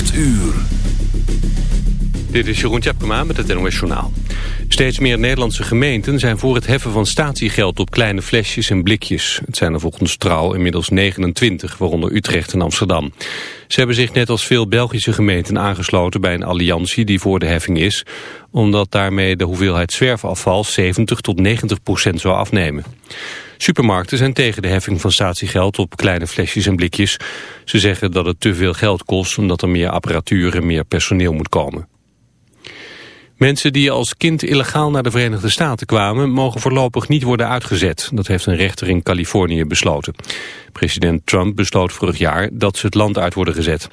8 uur. Dit is Jeroen Tjepkema met het NOS Journaal. Steeds meer Nederlandse gemeenten zijn voor het heffen van statiegeld op kleine flesjes en blikjes. Het zijn er volgens Trouw inmiddels 29, waaronder Utrecht en Amsterdam. Ze hebben zich net als veel Belgische gemeenten aangesloten bij een alliantie die voor de heffing is, omdat daarmee de hoeveelheid zwerfafval 70 tot 90 procent zou afnemen. Supermarkten zijn tegen de heffing van statiegeld op kleine flesjes en blikjes. Ze zeggen dat het te veel geld kost omdat er meer apparatuur en meer personeel moet komen. Mensen die als kind illegaal naar de Verenigde Staten kwamen... mogen voorlopig niet worden uitgezet. Dat heeft een rechter in Californië besloten. President Trump besloot vorig jaar dat ze het land uit worden gezet.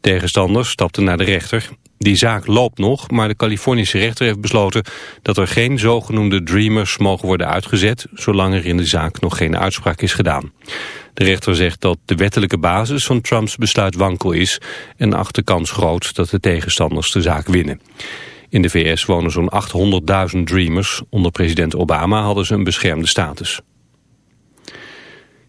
Tegenstanders stapten naar de rechter. Die zaak loopt nog, maar de Californische rechter heeft besloten... dat er geen zogenoemde dreamers mogen worden uitgezet... zolang er in de zaak nog geen uitspraak is gedaan. De rechter zegt dat de wettelijke basis van Trumps besluit wankel is... en acht de kans groot dat de tegenstanders de zaak winnen. In de VS wonen zo'n 800.000 dreamers. Onder president Obama hadden ze een beschermde status.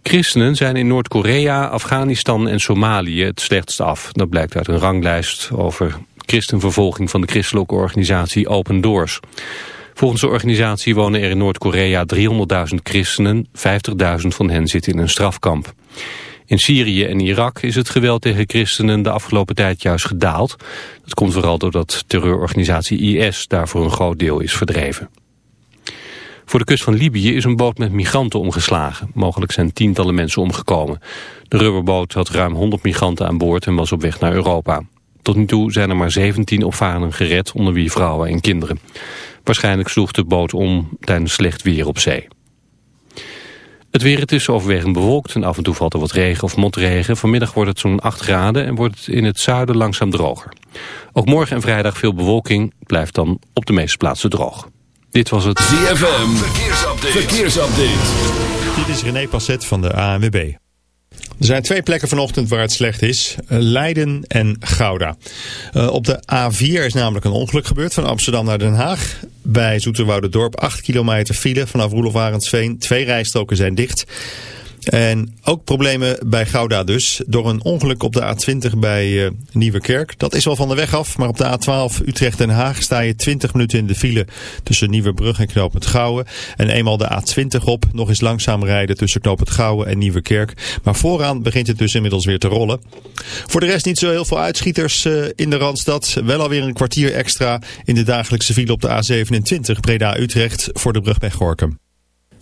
Christenen zijn in Noord-Korea, Afghanistan en Somalië het slechtst af. Dat blijkt uit een ranglijst over christenvervolging van de christelijke organisatie Open Doors. Volgens de organisatie wonen er in Noord-Korea 300.000 christenen, 50.000 van hen zitten in een strafkamp. In Syrië en Irak is het geweld tegen christenen de afgelopen tijd juist gedaald. Dat komt vooral doordat terreurorganisatie IS daarvoor een groot deel is verdreven. Voor de kust van Libië is een boot met migranten omgeslagen. Mogelijk zijn tientallen mensen omgekomen. De rubberboot had ruim 100 migranten aan boord en was op weg naar Europa. Tot nu toe zijn er maar 17 opvarenden gered, onder wie vrouwen en kinderen. Waarschijnlijk sloeg de boot om tijdens slecht weer op zee. Het weer, het is overwegend bewolkt en af en toe valt er wat regen of motregen. Vanmiddag wordt het zo'n 8 graden en wordt het in het zuiden langzaam droger. Ook morgen en vrijdag veel bewolking, blijft dan op de meeste plaatsen droog. Dit was het ZFM, verkeersupdate. verkeersupdate. Dit is René Passet van de ANWB. Er zijn twee plekken vanochtend waar het slecht is. Eh, Leiden en Gouda. Uh, op de A4 is namelijk een ongeluk gebeurd van Amsterdam naar Den Haag. Bij Dorp 8 kilometer file vanaf Roelof Arendsveen. Twee rijstroken zijn dicht. En ook problemen bij Gouda dus. Door een ongeluk op de A20 bij uh, Nieuwekerk. Dat is wel van de weg af. Maar op de A12 Utrecht-Den Haag sta je 20 minuten in de file tussen Nieuwebrug en Knoopend Gouwen. En eenmaal de A20 op. Nog eens langzaam rijden tussen Knoopend Gouwen en Nieuwekerk. Maar vooraan begint het dus inmiddels weer te rollen. Voor de rest niet zo heel veel uitschieters uh, in de Randstad. Wel alweer een kwartier extra in de dagelijkse file op de A27 Breda-Utrecht voor de brug bij Gorkum.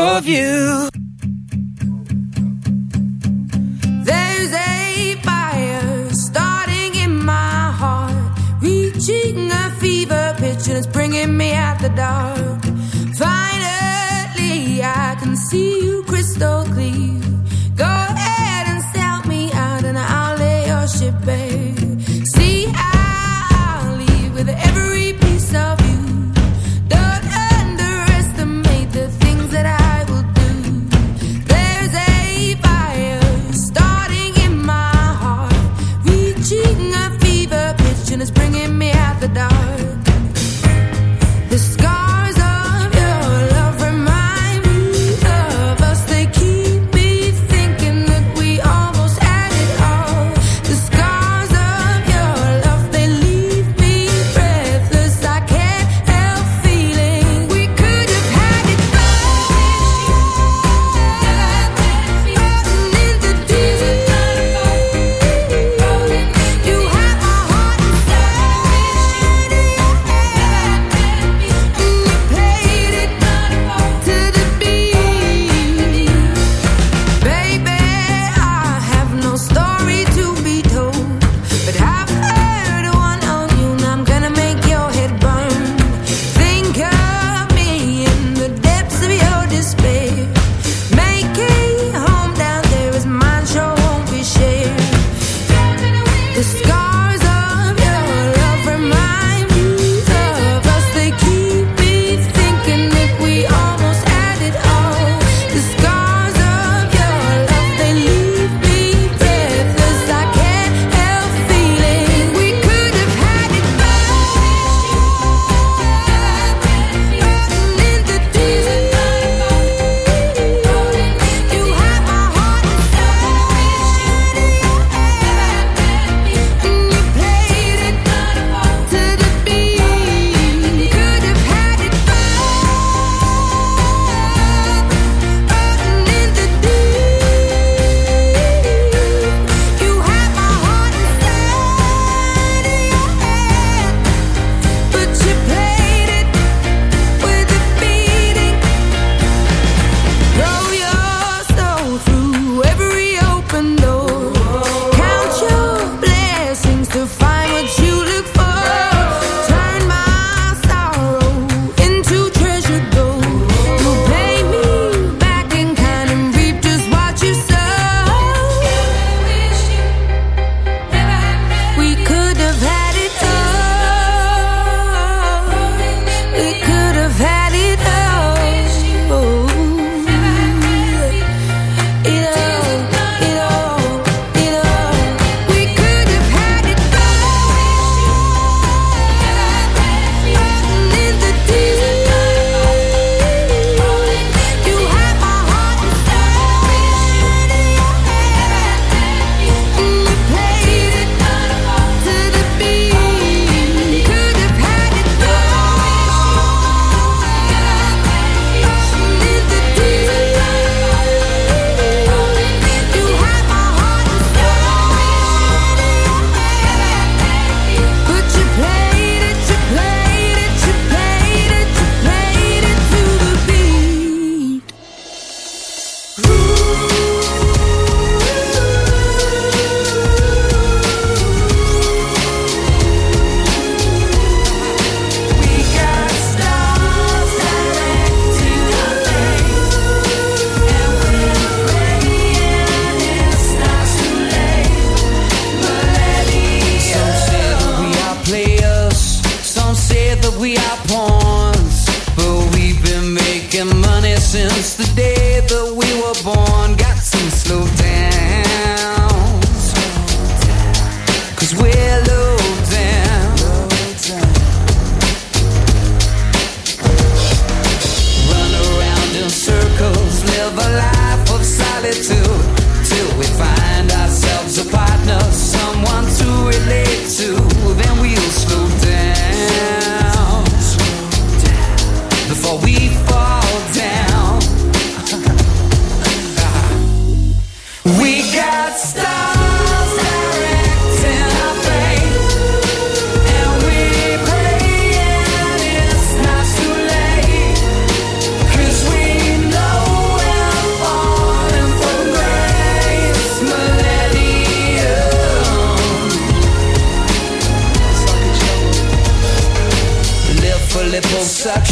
of you. There's a fire starting in my heart, reaching a fever pitch, and it's bringing me out the dark.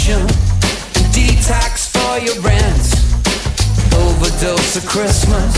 Liposuction, detox for your rent, overdose of Christmas,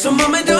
So mama don't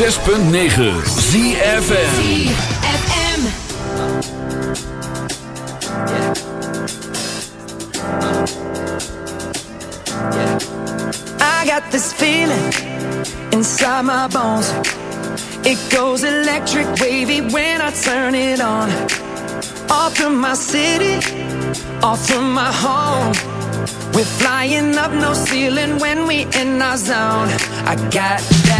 106.9 got this feeling inside my bones. It goes electric wavy when I turn it on. Off from my city, off from my home. We're flying up no ceiling when we in our zone. I got that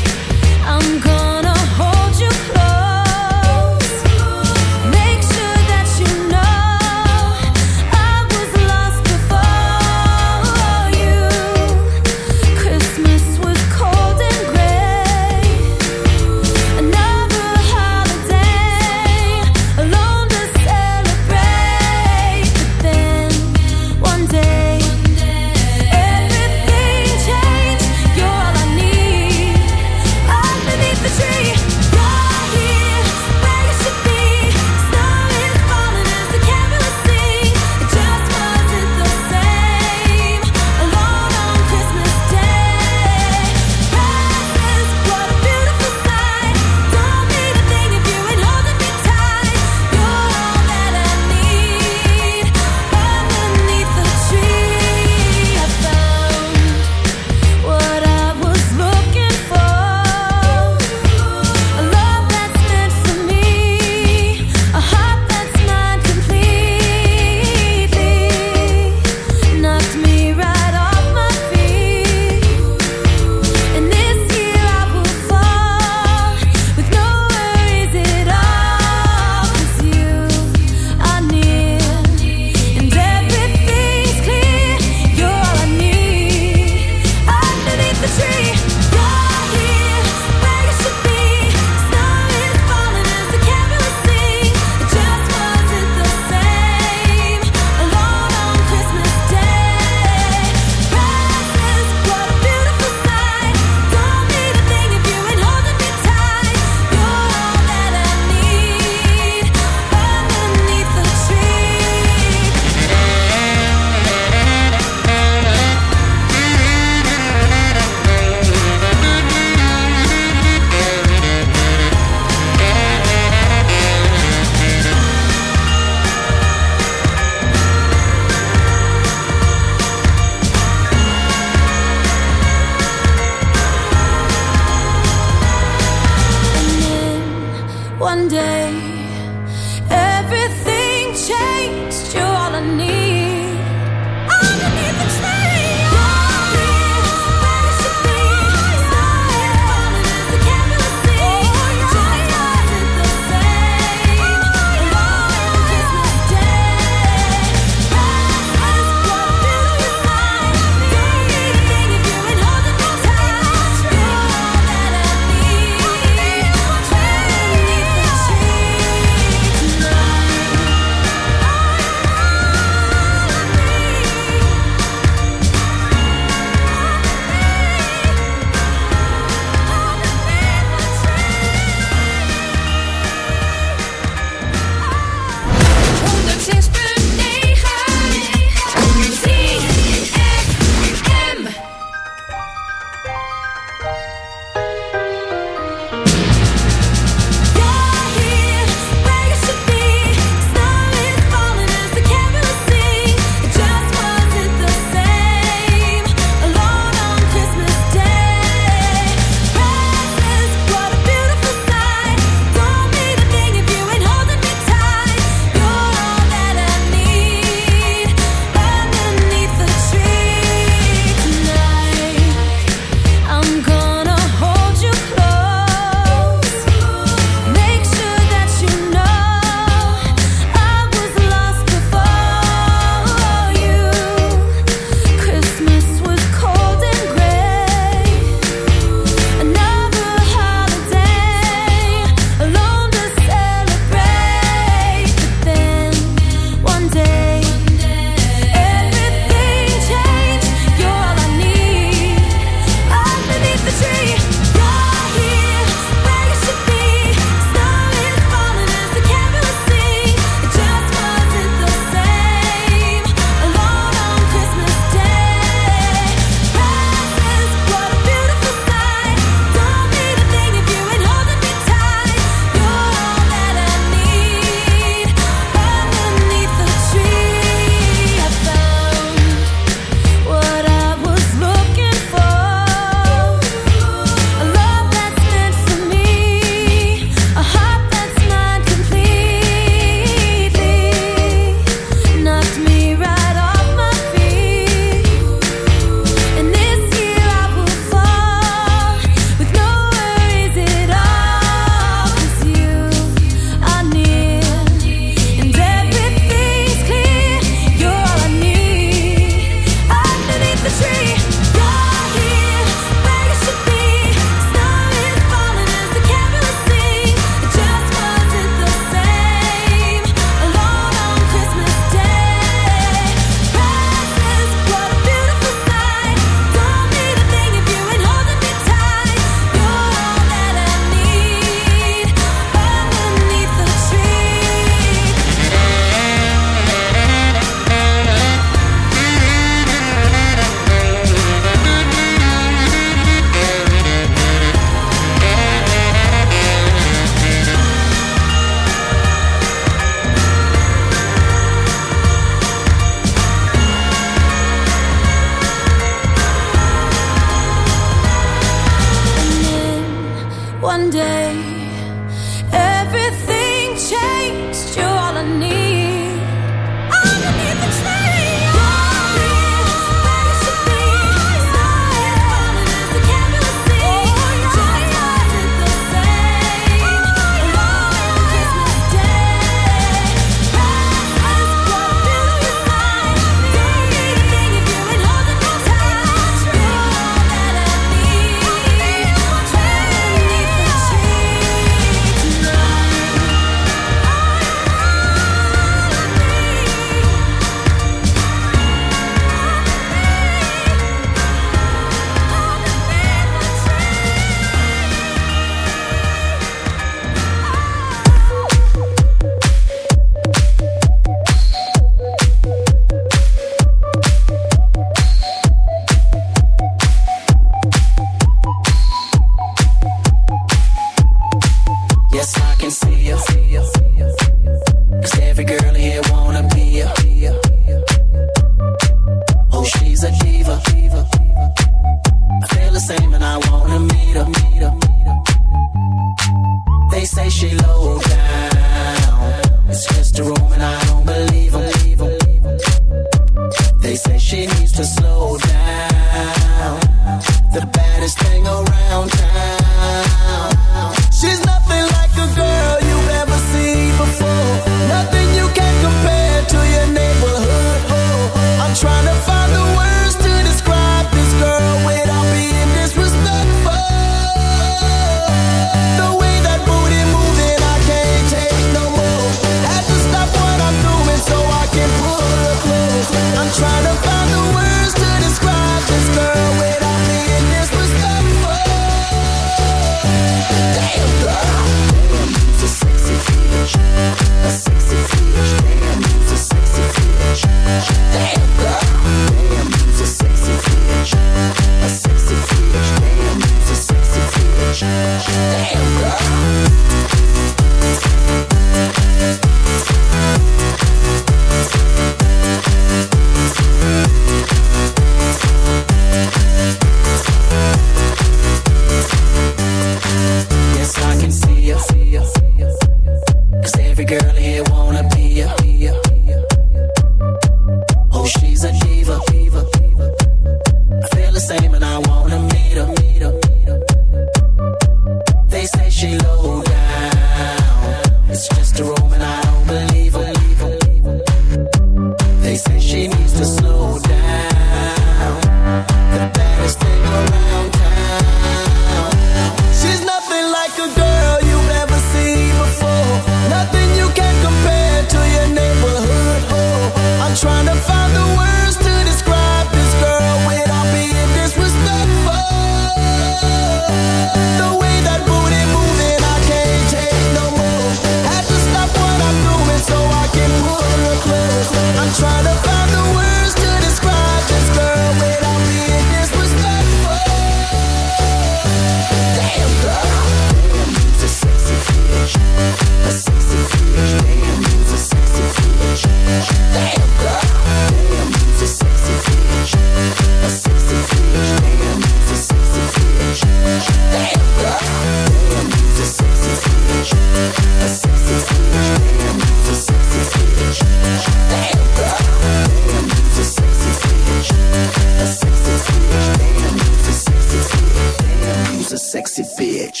sexy bitch.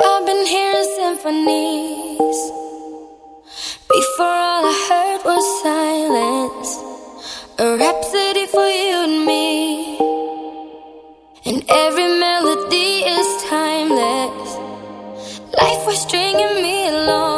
I've been hearing symphonies before all I heard was silence. A rhapsody for you and me, and every melody is timeless. Life was stringing me along.